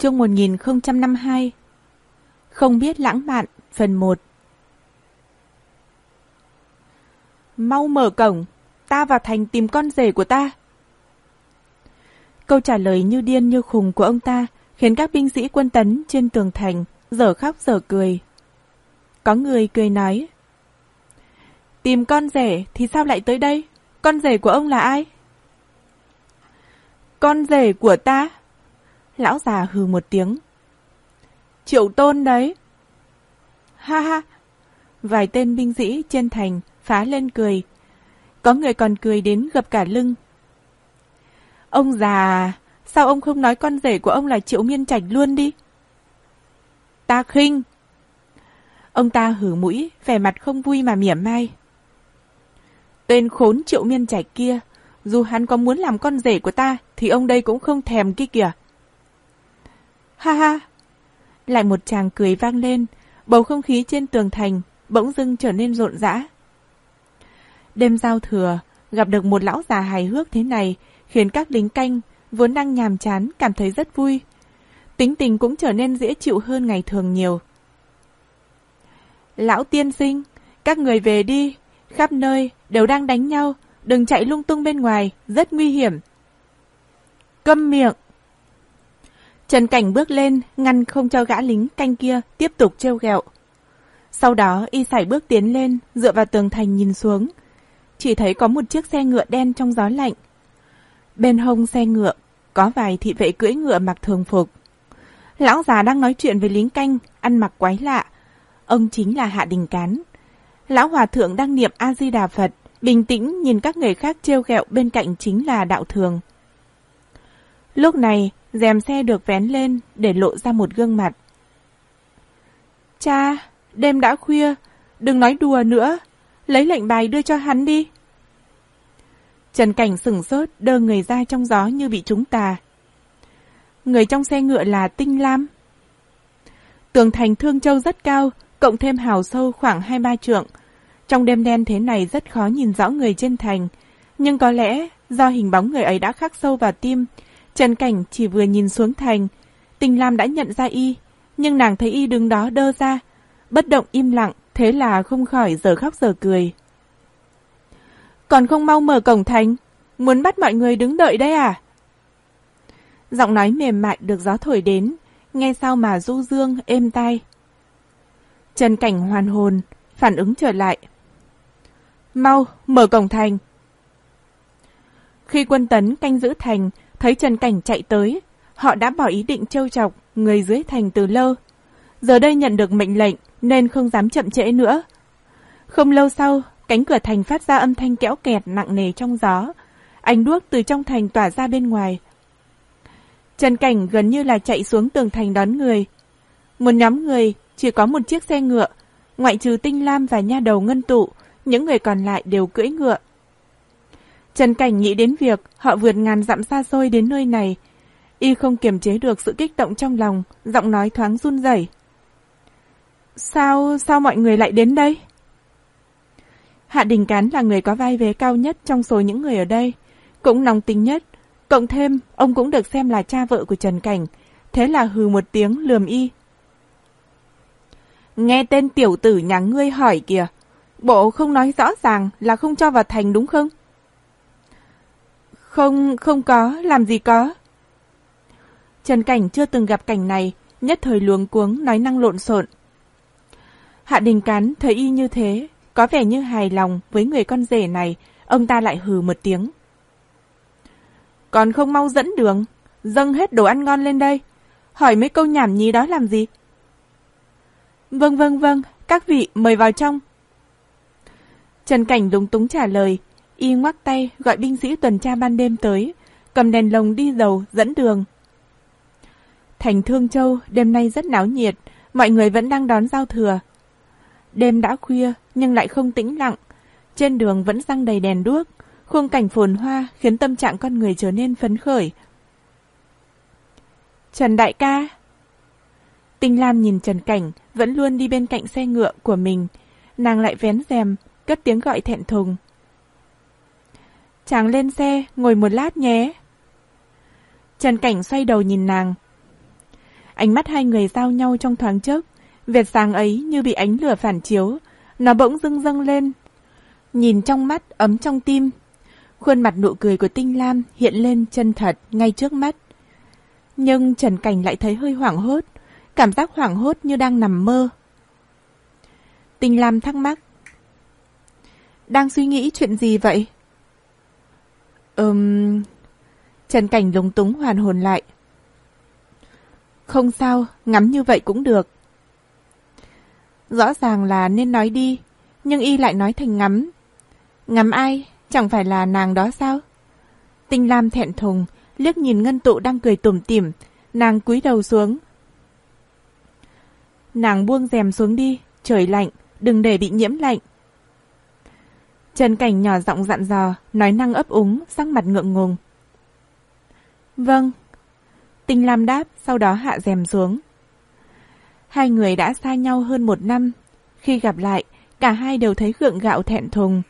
Chương 1052 Không biết lãng mạn, Phần 1 Mau mở cổng, Ta vào thành tìm con rể của ta Câu trả lời như điên như khùng của ông ta khiến các binh sĩ quân tấn trên tường thành dở khóc dở cười. Có người cười nói, Tìm con rể thì sao lại tới đây? Con rể của ông là ai? Con rể của ta? Lão già hừ một tiếng. Triệu tôn đấy. Ha ha. Vài tên binh sĩ trên thành phá lên cười. Có người còn cười đến gập cả lưng. Ông già, sao ông không nói con rể của ông là Triệu Miên Trạch luôn đi? Ta khinh. Ông ta hử mũi, vẻ mặt không vui mà mỉa mai. Tên khốn Triệu Miên Trạch kia, dù hắn có muốn làm con rể của ta, thì ông đây cũng không thèm kia kìa. Ha ha! Lại một chàng cười vang lên, bầu không khí trên tường thành bỗng dưng trở nên rộn rã. Đêm giao thừa, gặp được một lão già hài hước thế này, khiến các lính canh vốn đang nhàm chán cảm thấy rất vui. Tính tình cũng trở nên dễ chịu hơn ngày thường nhiều. Lão tiên sinh, các người về đi, khắp nơi đều đang đánh nhau, đừng chạy lung tung bên ngoài, rất nguy hiểm. Câm miệng! Trần Cảnh bước lên, ngăn không cho gã lính canh kia tiếp tục trêu ghẹo. Sau đó y sải bước tiến lên, dựa vào tường thành nhìn xuống. Chỉ thấy có một chiếc xe ngựa đen trong gió lạnh. Bên hông xe ngựa, có vài thị vệ cưỡi ngựa mặc thường phục. Lão già đang nói chuyện với lính canh, ăn mặc quái lạ. Ông chính là Hạ Đình Cán. Lão Hòa Thượng đang niệm A-di-đà Phật, bình tĩnh nhìn các người khác trêu ghẹo bên cạnh chính là đạo thường. Lúc này, rèm xe được vén lên để lộ ra một gương mặt. Cha, đêm đã khuya, đừng nói đùa nữa, lấy lệnh bài đưa cho hắn đi. Trần Cảnh sửng sốt, đơ người ra trong gió như bị trúng tà. Người trong xe ngựa là Tinh Lam. Tường thành Thương Châu rất cao, cộng thêm hào sâu khoảng 2-3 trượng. Trong đêm đen thế này rất khó nhìn rõ người trên thành, nhưng có lẽ do hình bóng người ấy đã khắc sâu vào tim, Trần Cảnh chỉ vừa nhìn xuống thành, Tình Lam đã nhận ra y, nhưng nàng thấy y đứng đó đơ ra, bất động im lặng, thế là không khỏi giờ khóc giờ cười. Còn không mau mở cổng thành, muốn bắt mọi người đứng đợi đây à? Giọng nói mềm mại được gió thổi đến, nghe sao mà du dương, êm tai. Trần Cảnh hoàn hồn, phản ứng trở lại. Mau, mở cổng thành. Khi quân tấn canh giữ thành, thấy Trần Cảnh chạy tới, họ đã bỏ ý định trêu chọc người dưới thành từ lâu. Giờ đây nhận được mệnh lệnh nên không dám chậm trễ nữa. Không lâu sau, cánh cửa thành phát ra âm thanh kéo kẹt nặng nề trong gió. Ánh đuốc từ trong thành tỏa ra bên ngoài. Trần Cảnh gần như là chạy xuống tường thành đón người. Một nhóm người chỉ có một chiếc xe ngựa, ngoại trừ Tinh Lam và nha đầu ngân tụ, những người còn lại đều cưỡi ngựa. Trần Cảnh nghĩ đến việc họ vượt ngàn dặm xa xôi đến nơi này. Y không kiềm chế được sự kích động trong lòng, giọng nói thoáng run rẩy. Sao, sao mọi người lại đến đây? Hạ Đình Cán là người có vai vế cao nhất trong số những người ở đây, cũng nóng tính nhất. Cộng thêm, ông cũng được xem là cha vợ của Trần Cảnh, thế là hừ một tiếng lườm y. Nghe tên tiểu tử nhà ngươi hỏi kìa, bộ không nói rõ ràng là không cho vào thành đúng không? Không, không có, làm gì có. Trần Cảnh chưa từng gặp cảnh này, nhất thời luống cuống nói năng lộn xộn. Hạ Đình Cán thấy y như thế, có vẻ như hài lòng với người con rể này, ông ta lại hừ một tiếng. Còn không mau dẫn đường, dâng hết đồ ăn ngon lên đây. Hỏi mấy câu nhảm nhí đó làm gì? Vâng vâng vâng, các vị mời vào trong. Trần Cảnh đúng túng trả lời, y ngoắc tay gọi binh sĩ tuần tra ban đêm tới, cầm đèn lồng đi dầu dẫn đường. Thành Thương Châu đêm nay rất náo nhiệt, mọi người vẫn đang đón giao thừa. Đêm đã khuya nhưng lại không tĩnh lặng, trên đường vẫn răng đầy đèn đuốc, khung cảnh phồn hoa khiến tâm trạng con người trở nên phấn khởi. Trần Đại ca Tinh Lam nhìn Trần Cảnh vẫn luôn đi bên cạnh xe ngựa của mình, nàng lại vén rèm, cất tiếng gọi thẹn thùng. Chàng lên xe, ngồi một lát nhé. Trần Cảnh xoay đầu nhìn nàng. Ánh mắt hai người giao nhau trong thoáng chốc, vệt sáng ấy như bị ánh lửa phản chiếu, nó bỗng dưng dâng lên. Nhìn trong mắt, ấm trong tim. Khuôn mặt nụ cười của Tinh Lam hiện lên chân thật ngay trước mắt. Nhưng Trần Cảnh lại thấy hơi hoảng hốt, cảm giác hoảng hốt như đang nằm mơ. Tinh Lam thắc mắc. Đang suy nghĩ chuyện gì vậy? Ừm... Trần Cảnh lúng túng hoàn hồn lại. Không sao, ngắm như vậy cũng được. Rõ ràng là nên nói đi, nhưng y lại nói thành ngắm. Ngắm ai? Chẳng phải là nàng đó sao? Tinh Lam thẹn thùng, liếc nhìn ngân tụ đang cười tủm tỉm, nàng cúi đầu xuống. Nàng buông rèm xuống đi, trời lạnh, đừng để bị nhiễm lạnh. Trần Cảnh nhỏ giọng dặn dò, nói năng ấp úng, sắc mặt ngượng ngùng. Vâng. Tinh Lam đáp, sau đó hạ rèm xuống. Hai người đã xa nhau hơn một năm. Khi gặp lại, cả hai đều thấy gượng gạo thẹn thùng.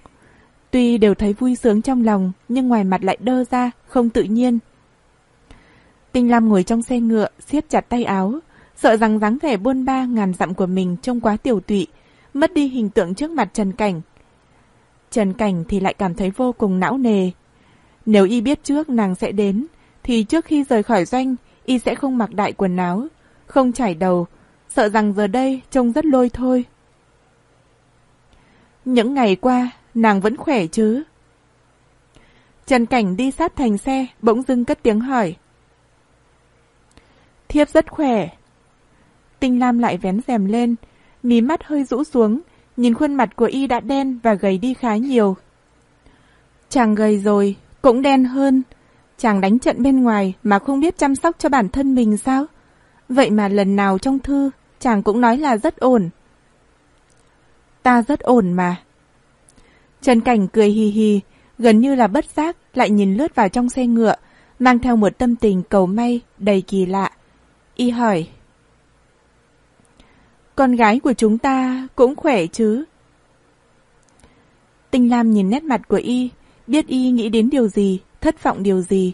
Tuy đều thấy vui sướng trong lòng, nhưng ngoài mặt lại đơ ra, không tự nhiên. Tinh Lam ngồi trong xe ngựa, siết chặt tay áo, sợ rằng dáng vẻ buôn ba ngàn dặm của mình trông quá tiểu tụy, mất đi hình tượng trước mặt Trần Cảnh. Trần Cảnh thì lại cảm thấy vô cùng não nề. Nếu y biết trước nàng sẽ đến, thì trước khi rời khỏi doanh, y sẽ không mặc đại quần áo, không chải đầu, sợ rằng giờ đây trông rất lôi thôi. Những ngày qua, nàng vẫn khỏe chứ? Trần Cảnh đi sát thành xe, bỗng dưng cất tiếng hỏi. Thiếp rất khỏe. Tinh Lam lại vén rèm lên, mí mắt hơi rũ xuống, nhìn khuôn mặt của y đã đen và gầy đi khá nhiều. Chàng gầy rồi, cũng đen hơn. Chàng đánh trận bên ngoài mà không biết chăm sóc cho bản thân mình sao? Vậy mà lần nào trong thư, chàng cũng nói là rất ổn. Ta rất ổn mà. Trần Cảnh cười hì hì, gần như là bất giác, lại nhìn lướt vào trong xe ngựa, mang theo một tâm tình cầu may, đầy kỳ lạ. Y hỏi. Con gái của chúng ta cũng khỏe chứ? Tinh Lam nhìn nét mặt của Y, biết Y nghĩ đến điều gì, thất vọng điều gì.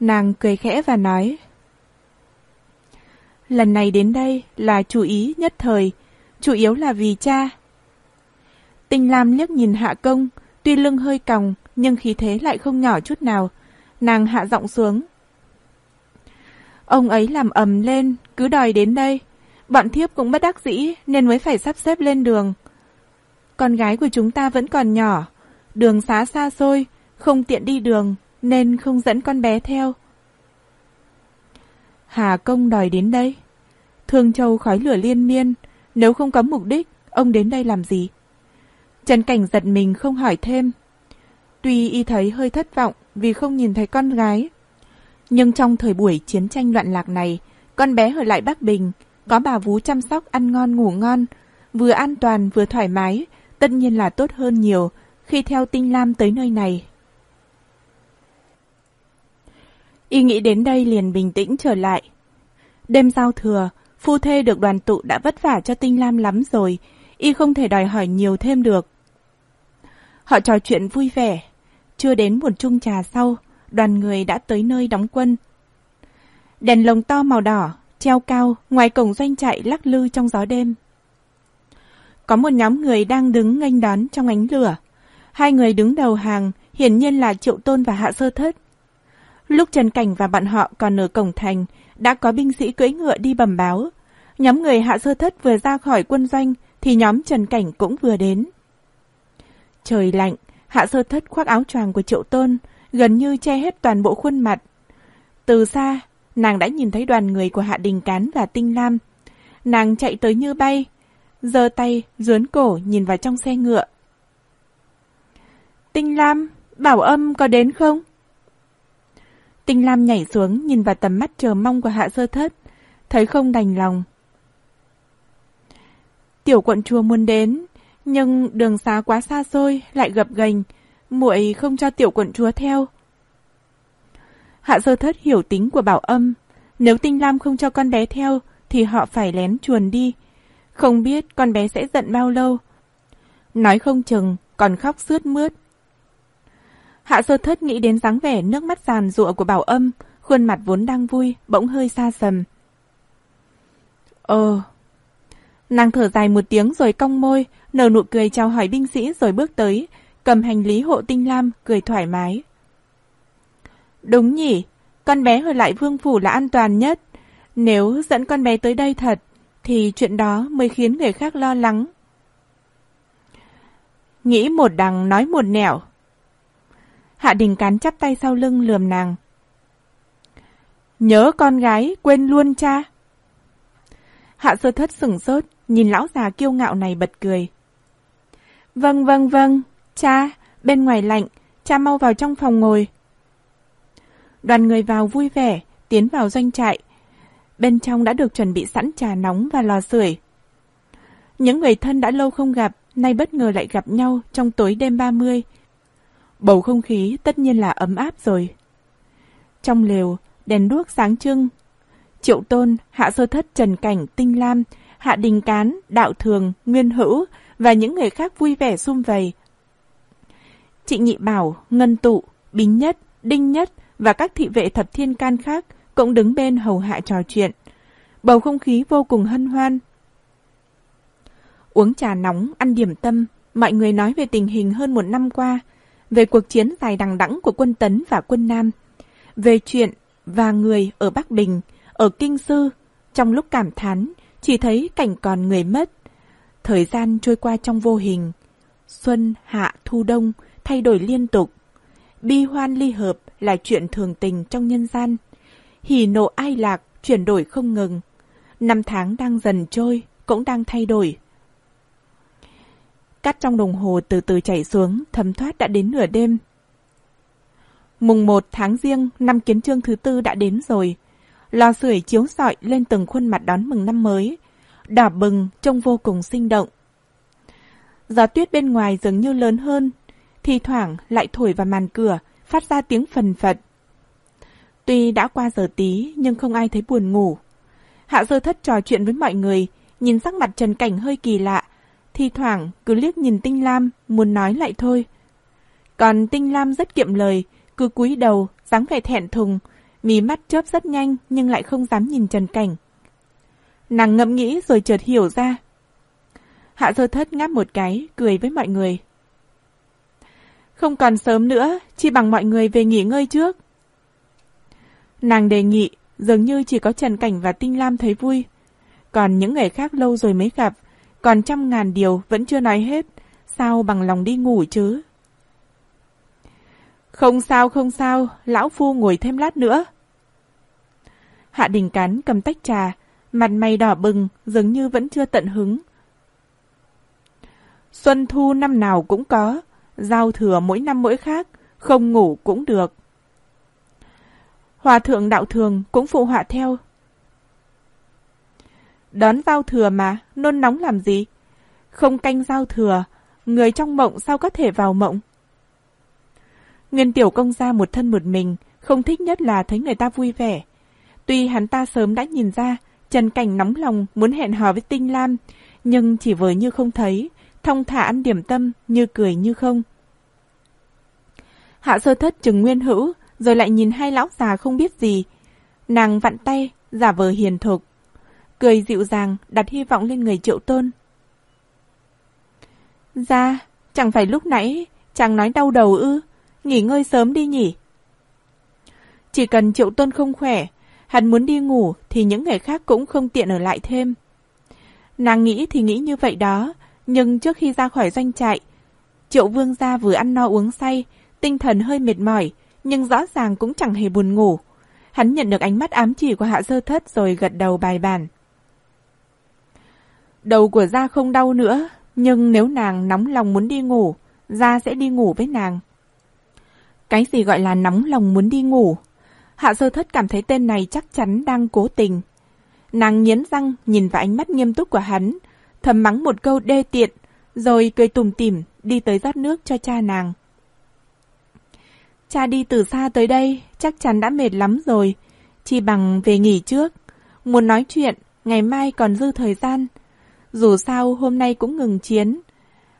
Nàng cười khẽ và nói. Lần này đến đây là chú ý nhất thời, chủ yếu là vì cha. Tinh Lam liếc nhìn Hạ Công, tuy lưng hơi còng nhưng khí thế lại không nhỏ chút nào. Nàng hạ giọng xuống. Ông ấy làm ầm lên, cứ đòi đến đây. Bọn thiếp cũng bất đắc dĩ nên mới phải sắp xếp lên đường. Con gái của chúng ta vẫn còn nhỏ, đường xá xa xôi, không tiện đi đường nên không dẫn con bé theo. Hà Công đòi đến đây. Thương Châu khói lửa liên miên, nếu không có mục đích, ông đến đây làm gì? Trần Cảnh giật mình không hỏi thêm. Tuy y thấy hơi thất vọng vì không nhìn thấy con gái, nhưng trong thời buổi chiến tranh loạn lạc này, con bé ở lại Bắc Bình, có bà vú chăm sóc ăn ngon ngủ ngon, vừa an toàn vừa thoải mái, tất nhiên là tốt hơn nhiều khi theo Tinh Lam tới nơi này. Y nghĩ đến đây liền bình tĩnh trở lại. Đêm giao thừa, phu thê được đoàn tụ đã vất vả cho Tinh Lam lắm rồi, y không thể đòi hỏi nhiều thêm được. Họ trò chuyện vui vẻ, chưa đến một chung trà sau, đoàn người đã tới nơi đóng quân. Đèn lồng to màu đỏ, treo cao, ngoài cổng doanh trại lắc lư trong gió đêm. Có một nhóm người đang đứng nghênh đón trong ánh lửa. Hai người đứng đầu hàng, hiển nhiên là Triệu Tôn và Hạ Sơ Thất. Lúc Trần Cảnh và bạn họ còn ở cổng thành, đã có binh sĩ cưỡi ngựa đi bẩm báo. Nhóm người Hạ Sơ Thất vừa ra khỏi quân doanh, thì nhóm Trần Cảnh cũng vừa đến. Trời lạnh, Hạ Sơ Thất khoác áo choàng của Triệu Tôn, gần như che hết toàn bộ khuôn mặt. Từ xa, nàng đã nhìn thấy đoàn người của Hạ Đình Cán và Tinh Lam. Nàng chạy tới như bay, giơ tay, dướn cổ nhìn vào trong xe ngựa. Tinh Lam, bảo âm có đến không? Tinh Lam nhảy xuống nhìn vào tầm mắt chờ mong của Hạ Sơ Thất, thấy không đành lòng. Tiểu quận chùa muốn đến, nhưng đường xá quá xa xôi, lại gập ghềnh, muội không cho tiểu quận chúa theo. Hạ sơ thất hiểu tính của bảo âm, nếu tinh lam không cho con bé theo, thì họ phải lén chuồn đi. Không biết con bé sẽ giận bao lâu. Nói không chừng, còn khóc sướt mướt. Hạ sơ thất nghĩ đến dáng vẻ nước mắt giàn rụa của bảo âm, khuôn mặt vốn đang vui, bỗng hơi xa sầm. Ờ. Nàng thở dài một tiếng rồi cong môi, nở nụ cười chào hỏi binh sĩ rồi bước tới, cầm hành lý hộ tinh lam, cười thoải mái. Đúng nhỉ, con bé ở lại vương phủ là an toàn nhất. Nếu dẫn con bé tới đây thật, thì chuyện đó mới khiến người khác lo lắng. Nghĩ một đằng nói một nẻo. Hạ Đình Cán chắp tay sau lưng lườm nàng. Nhớ con gái, quên luôn cha. Hạ sơ thất sửng sốt, nhìn lão già kiêu ngạo này bật cười. Vâng vâng vâng, cha, bên ngoài lạnh, cha mau vào trong phòng ngồi. Đoàn người vào vui vẻ, tiến vào doanh trại. Bên trong đã được chuẩn bị sẵn trà nóng và lò sưởi. Những người thân đã lâu không gặp, nay bất ngờ lại gặp nhau trong tối đêm 30. Bầu không khí tất nhiên là ấm áp rồi. Trong lều, đèn đuốc sáng trưng. Triệu Tôn, Hạ Sơ Thất, Trần Cảnh, Tinh Lam, Hạ Đình Cán, Đạo Thường, Nguyên Hữu và những người khác vui vẻ sum vầy. chị Nhị Bảo, Ngân Tụ, Bính Nhất, Đinh Nhất và các thị vệ thập thiên can khác cũng đứng bên hầu hạ trò chuyện. Bầu không khí vô cùng hân hoan. Uống trà nóng, ăn điểm tâm, mọi người nói về tình hình hơn một năm qua, về cuộc chiến dài đằng đẵng của quân Tấn và quân Nam, về chuyện và người ở Bắc Bình, ở Kinh Sư, trong lúc cảm thán, chỉ thấy cảnh còn người mất. Thời gian trôi qua trong vô hình. Xuân, hạ, thu đông, thay đổi liên tục. Bi hoan ly hợp là chuyện thường tình trong nhân gian. Hỉ nộ ai lạc, chuyển đổi không ngừng. Năm tháng đang dần trôi, cũng đang thay đổi. Cắt trong đồng hồ từ từ chảy xuống, thấm thoát đã đến nửa đêm. Mùng 1 tháng riêng, năm kiến trương thứ tư đã đến rồi. Lò sưởi chiếu sọi lên từng khuôn mặt đón mừng năm mới. Đỏ bừng, trông vô cùng sinh động. Gió tuyết bên ngoài dường như lớn hơn, thì thoảng lại thổi vào màn cửa, phát ra tiếng phần phật. Tuy đã qua giờ tí nhưng không ai thấy buồn ngủ. Hạ sơ thất trò chuyện với mọi người, nhìn sắc mặt Trần Cảnh hơi kỳ lạ, thi thoảng cứ liếc nhìn Tinh Lam, muốn nói lại thôi. Còn Tinh Lam rất kiệm lời, cứ cúi đầu, dáng vẻ thẹn thùng, mí mắt chớp rất nhanh nhưng lại không dám nhìn Trần Cảnh. Nàng ngẫm nghĩ rồi chợt hiểu ra. Hạ sơ thất ngáp một cái, cười với mọi người. Không còn sớm nữa, chi bằng mọi người về nghỉ ngơi trước. Nàng đề nghị, dường như chỉ có Trần Cảnh và Tinh Lam thấy vui. Còn những người khác lâu rồi mới gặp, còn trăm ngàn điều vẫn chưa nói hết, sao bằng lòng đi ngủ chứ? Không sao, không sao, lão phu ngồi thêm lát nữa. Hạ đình cán cầm tách trà, mặt mày đỏ bừng, dường như vẫn chưa tận hứng. Xuân thu năm nào cũng có, giao thừa mỗi năm mỗi khác, không ngủ cũng được. Hòa thượng đạo thường cũng phụ họa theo. Đón giao thừa mà, nôn nóng làm gì? Không canh giao thừa, người trong mộng sao có thể vào mộng? Nguyên tiểu công gia một thân một mình, không thích nhất là thấy người ta vui vẻ. Tuy hắn ta sớm đã nhìn ra, Trần Cảnh nóng lòng muốn hẹn hò với Tinh Lam, nhưng chỉ với như không thấy, thông thả ăn điểm tâm, như cười như không. Hạ sơ thất chừng nguyên hữu, rồi lại nhìn hai lão già không biết gì. Nàng vặn tay, giả vờ hiền thục. Cười dịu dàng, đặt hy vọng lên người triệu tôn. Ra, chẳng phải lúc nãy, chàng nói đau đầu ư, nghỉ ngơi sớm đi nhỉ. Chỉ cần triệu tôn không khỏe, hắn muốn đi ngủ thì những người khác cũng không tiện ở lại thêm. Nàng nghĩ thì nghĩ như vậy đó, nhưng trước khi ra khỏi doanh trại, triệu vương gia vừa ăn no uống say, tinh thần hơi mệt mỏi, nhưng rõ ràng cũng chẳng hề buồn ngủ. Hắn nhận được ánh mắt ám chỉ của hạ sơ thất rồi gật đầu bài bàn. Đầu của Gia không đau nữa, nhưng nếu nàng nóng lòng muốn đi ngủ, Gia sẽ đi ngủ với nàng. Cái gì gọi là nóng lòng muốn đi ngủ? Hạ sơ thất cảm thấy tên này chắc chắn đang cố tình. Nàng nghiến răng nhìn vào ánh mắt nghiêm túc của hắn, thầm mắng một câu đê tiện, rồi cười tùm tỉm đi tới rót nước cho cha nàng. Cha đi từ xa tới đây, chắc chắn đã mệt lắm rồi. Chỉ bằng về nghỉ trước. Muốn nói chuyện, ngày mai còn dư thời gian. Dù sao hôm nay cũng ngừng chiến.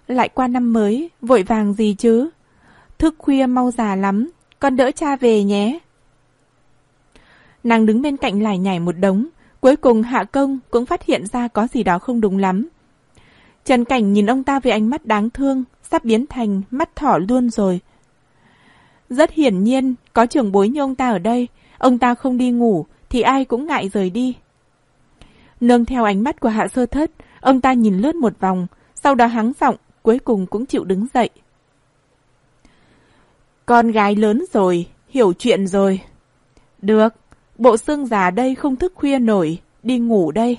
Lại qua năm mới, vội vàng gì chứ? Thức khuya mau già lắm, con đỡ cha về nhé. Nàng đứng bên cạnh lại nhảy một đống, Cuối cùng Hạ Công cũng phát hiện ra có gì đó không đúng lắm. Trần Cảnh nhìn ông ta với ánh mắt đáng thương, sắp biến thành mắt thỏ luôn rồi. Rất hiển nhiên, có trưởng bối như ông ta ở đây, ông ta không đi ngủ thì ai cũng ngại rời đi. Nương theo ánh mắt của Hạ Sơ Thất, ông ta nhìn lướt một vòng, sau đó hắng giọng, cuối cùng cũng chịu đứng dậy. Con gái lớn rồi, hiểu chuyện rồi. Được, bộ xương già đây không thức khuya nổi, đi ngủ đây.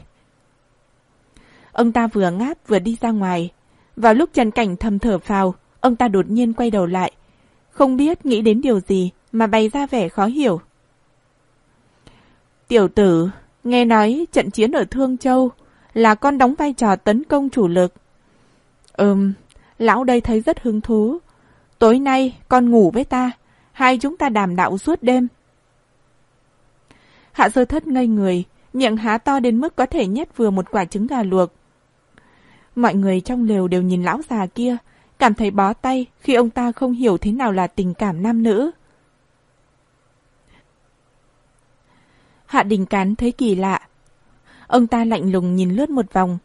Ông ta vừa ngáp vừa đi ra ngoài. Vào lúc Trần Cảnh thầm thở phào, ông ta đột nhiên quay đầu lại. Không biết nghĩ đến điều gì mà bày ra vẻ khó hiểu. Tiểu tử, nghe nói trận chiến ở Thương Châu là con đóng vai trò tấn công chủ lực. Ừm, lão đây thấy rất hứng thú. Tối nay con ngủ với ta, hai chúng ta đàm đạo suốt đêm. Hạ sơ thất ngây người, miệng há to đến mức có thể nhét vừa một quả trứng gà luộc. Mọi người trong lều đều nhìn lão già kia, cảm thấy bó tay khi ông ta không hiểu thế nào là tình cảm nam nữ. Hạ Đình Cán thấy kỳ lạ. Ông ta lạnh lùng nhìn lướt một vòng.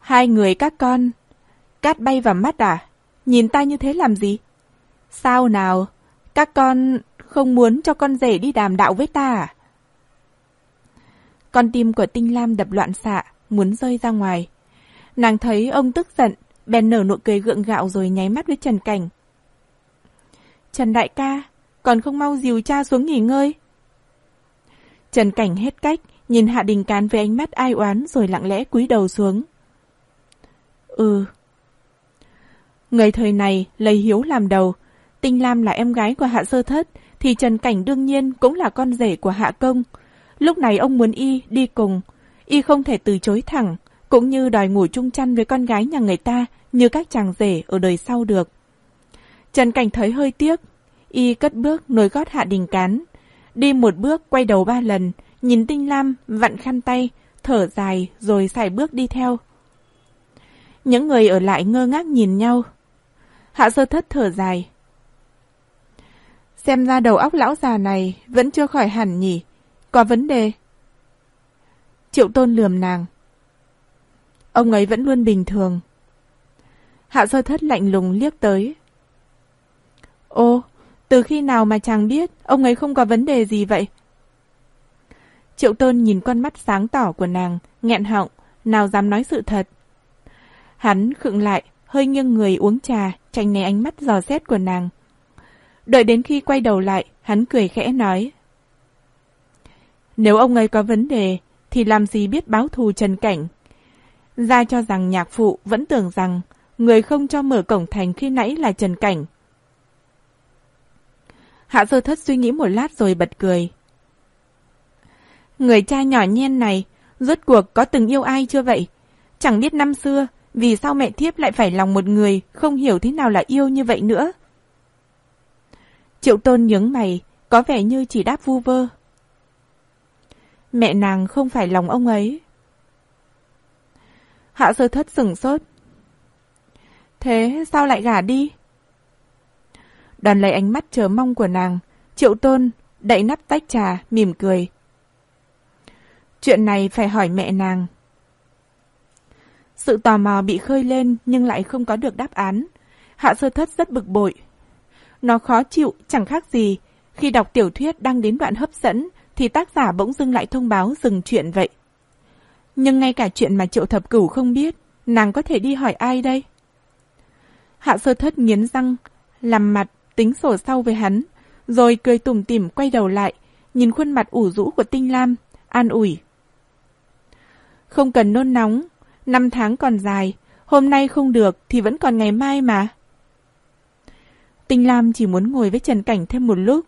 Hai người các con, cát bay vào mắt à? Nhìn ta như thế làm gì? Sao nào? Các con không muốn cho con rể đi đàm đạo với ta à? Con tim của Tinh Lam đập loạn xạ, muốn rơi ra ngoài. Nàng thấy ông tức giận, bèn nở nụ cười gượng gạo rồi nháy mắt với Trần Cảnh. Trần đại ca, còn không mau dìu cha xuống nghỉ ngơi. Trần Cảnh hết cách, nhìn Hạ Đình Cán với ánh mắt ai oán rồi lặng lẽ cúi đầu xuống. Ừ. Người thời này lấy hiếu làm đầu, Tinh Lam là em gái của Hạ Sơ Thất, thì Trần Cảnh đương nhiên cũng là con rể của Hạ Công. Lúc này ông muốn y đi cùng, y không thể từ chối thẳng, cũng như đòi ngủ chung chăn với con gái nhà người ta như các chàng rể ở đời sau được. Trần Cảnh thấy hơi tiếc, y cất bước nối gót Hạ Đình Cán, đi một bước quay đầu ba lần, nhìn Tinh Lam vặn khăn tay, thở dài rồi xài bước đi theo. Những người ở lại ngơ ngác nhìn nhau. Hạ sơ thất thở dài. Xem ra đầu óc lão già này vẫn chưa khỏi hẳn nhỉ. Có vấn đề. Triệu tôn lườm nàng. Ông ấy vẫn luôn bình thường. Hạ sơ thất lạnh lùng liếc tới. Ô, từ khi nào mà chàng biết ông ấy không có vấn đề gì vậy? Triệu tôn nhìn con mắt sáng tỏ của nàng, nghẹn họng, nào dám nói sự thật. Hắn khựng lại, hơi nghiêng người uống trà, tránh né ánh mắt dò xét của nàng. Đợi đến khi quay đầu lại, hắn cười khẽ nói. Nếu ông ấy có vấn đề, thì làm gì biết báo thù Trần Cảnh. Ra cho rằng nhạc phụ vẫn tưởng rằng người không cho mở cổng thành khi nãy là Trần Cảnh. Hạ sơ thất suy nghĩ một lát rồi bật cười. Người cha nhỏ nhen này, rốt cuộc có từng yêu ai chưa vậy? Chẳng biết năm xưa, vì sao mẹ thiếp lại phải lòng một người không hiểu thế nào là yêu như vậy nữa? Triệu tôn nhướng mày, có vẻ như chỉ đáp vu vơ. Mẹ nàng không phải lòng ông ấy. Hạ sơ thất sửng sốt. Thế sao lại gả đi? Đoàn lấy ánh mắt chờ mong của nàng, triệu tôn đậy nắp tách trà, mỉm cười. Chuyện này phải hỏi mẹ nàng. Sự tò mò bị khơi lên nhưng lại không có được đáp án. Hạ sơ thất rất bực bội. Nó khó chịu, chẳng khác gì. Khi đọc tiểu thuyết đang đến đoạn hấp dẫn, thì tác giả bỗng dưng lại thông báo dừng chuyện vậy. Nhưng ngay cả chuyện mà triệu thập cửu không biết, nàng có thể đi hỏi ai đây? Hạ sơ thất nghiến răng, làm mặt, tính sổ sau với hắn, rồi cười tủm tỉm quay đầu lại, nhìn khuôn mặt ủ rũ của Tinh Lam, an ủi. Không cần nôn nóng, năm tháng còn dài, hôm nay không được thì vẫn còn ngày mai mà. Tinh Lam chỉ muốn ngồi với Trần Cảnh thêm một lúc,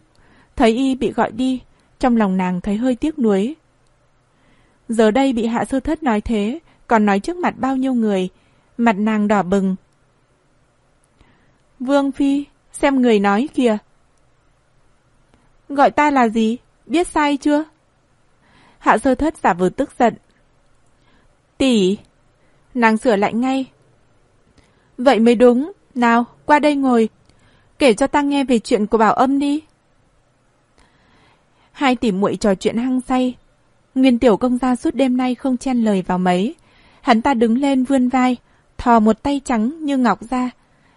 thấy y bị gọi đi, trong lòng nàng thấy hơi tiếc nuối. Giờ đây bị hạ sơ thất nói thế, còn nói trước mặt bao nhiêu người, mặt nàng đỏ bừng. Vương Phi, xem người nói kìa. Gọi ta là gì? Biết sai chưa? Hạ sơ thất giả vờ tức giận. Tỷ. Nàng sửa lại ngay. Vậy mới đúng. Nào, qua đây ngồi. Kể cho ta nghe về chuyện của bảo âm đi. Hai tỷ muội trò chuyện hăng say. Nguyên tiểu công gia suốt đêm nay không chen lời vào mấy. Hắn ta đứng lên vươn vai, thò một tay trắng như ngọc ra,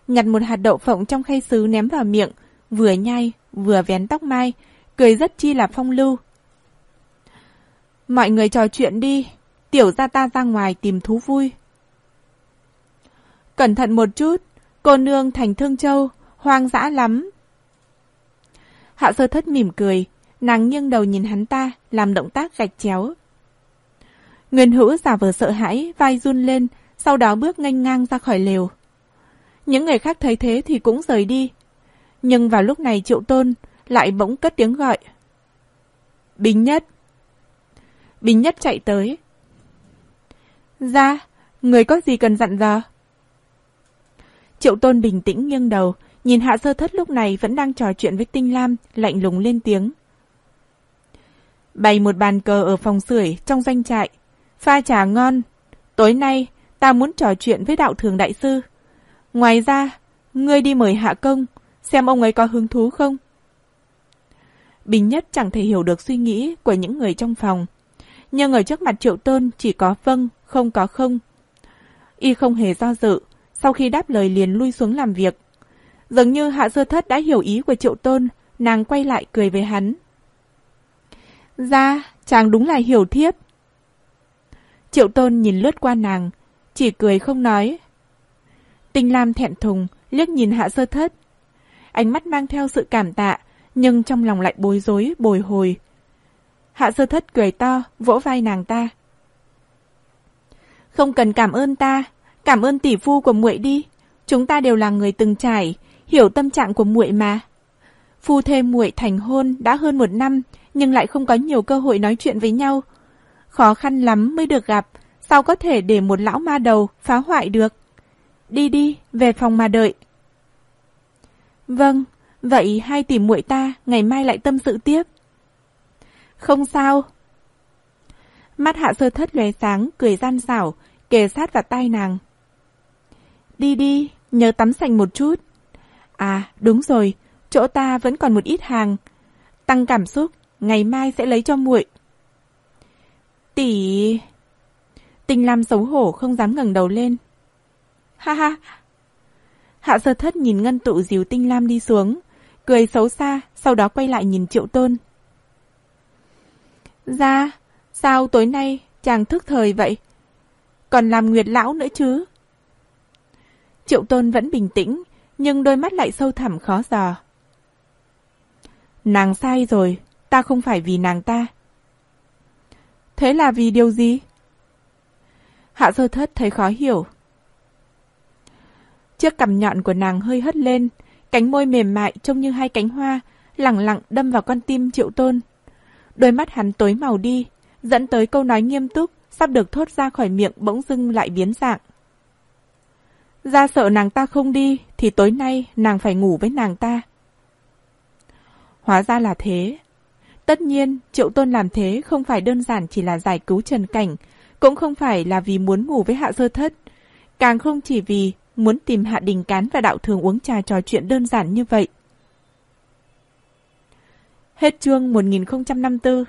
nhặt một hạt đậu phộng trong khay sứ ném vào miệng, vừa nhai, vừa vén tóc mai, cười rất chi là phong lưu. Mọi người trò chuyện đi, tiểu ra ta ra ngoài tìm thú vui. Cẩn thận một chút, cô nương thành Thương Châu, hoang dã lắm. Hạ sơ thất mỉm cười, nàng nghiêng đầu nhìn hắn ta, làm động tác gạch chéo. Nguyên hữu giả vờ sợ hãi, vai run lên, sau đó bước nghênh ngang ra khỏi lều. Những người khác thấy thế thì cũng rời đi. Nhưng vào lúc này triệu tôn lại bỗng cất tiếng gọi. Bình nhất! Bình nhất chạy tới. Ra, người có gì cần dặn dò? Triệu tôn bình tĩnh nghiêng đầu, nhìn hạ sơ thất lúc này vẫn đang trò chuyện với tinh lam, lạnh lùng lên tiếng. Bày một bàn cờ ở phòng sưởi trong doanh trại, pha trà ngon. Tối nay, ta muốn trò chuyện với đạo thường đại sư. Ngoài ra, ngươi đi mời hạ công, xem ông ấy có hứng thú không? Bình nhất chẳng thể hiểu được suy nghĩ của những người trong phòng. Nhưng ở trước mặt triệu tôn chỉ có vâng, không có không. Y không hề do dự, sau khi đáp lời liền lui xuống làm việc. Dường như hạ sơ thất đã hiểu ý của triệu tôn, nàng quay lại cười với hắn. Ra, chàng đúng là hiểu thiếp. Triệu tôn nhìn lướt qua nàng, chỉ cười không nói. Tinh Lam thẹn thùng, liếc nhìn hạ sơ thất. Ánh mắt mang theo sự cảm tạ, nhưng trong lòng lại bối rối, bồi hồi. Hạ sơ thất cười to, vỗ vai nàng ta. Không cần cảm ơn ta, cảm ơn tỷ phu của muội đi. Chúng ta đều là người từng trải, hiểu tâm trạng của muội mà. Phu thê muội thành hôn đã hơn một năm, nhưng lại không có nhiều cơ hội nói chuyện với nhau. Khó khăn lắm mới được gặp, sao có thể để một lão ma đầu phá hoại được? Đi đi, về phòng mà đợi. Vâng, vậy hai tỷ muội ta ngày mai lại tâm sự tiếp. Không sao. Mắt hạ sơ thất lóe sáng, cười gian xảo, kề sát vào tai nàng. Đi đi, nhớ tắm sạch một chút. À, đúng rồi, chỗ ta vẫn còn một ít hàng. Tăng cảm xúc, ngày mai sẽ lấy cho muội. Tỷ... Tình làm xấu hổ không dám ngẩng đầu lên. Ha ha! Hạ sơ thất nhìn ngân tụ dìu Tinh Lam đi xuống, cười xấu xa, sau đó quay lại nhìn triệu tôn. Ra, sao tối nay chàng thức thời vậy? Còn làm nguyệt lão nữa chứ? Triệu tôn vẫn bình tĩnh, nhưng đôi mắt lại sâu thẳm khó dò. Nàng sai rồi, ta không phải vì nàng ta. Thế là vì điều gì? Hạ sơ thất thấy khó hiểu. Chiếc cằm nhọn của nàng hơi hất lên, cánh môi mềm mại trông như hai cánh hoa, lẳng lặng đâm vào con tim triệu tôn. Đôi mắt hắn tối màu đi, dẫn tới câu nói nghiêm túc, sắp được thốt ra khỏi miệng bỗng dưng lại biến dạng. Ra sợ nàng ta không đi, thì tối nay nàng phải ngủ với nàng ta. Hóa ra là thế. Tất nhiên, Triệu Tôn làm thế không phải đơn giản chỉ là giải cứu Trần Cảnh, cũng không phải là vì muốn ngủ với Hạ Sơ Thất, càng không chỉ vì muốn tìm Hạ Đình Cán và Đạo Thường uống trà trò chuyện đơn giản như vậy. Hết chương 1054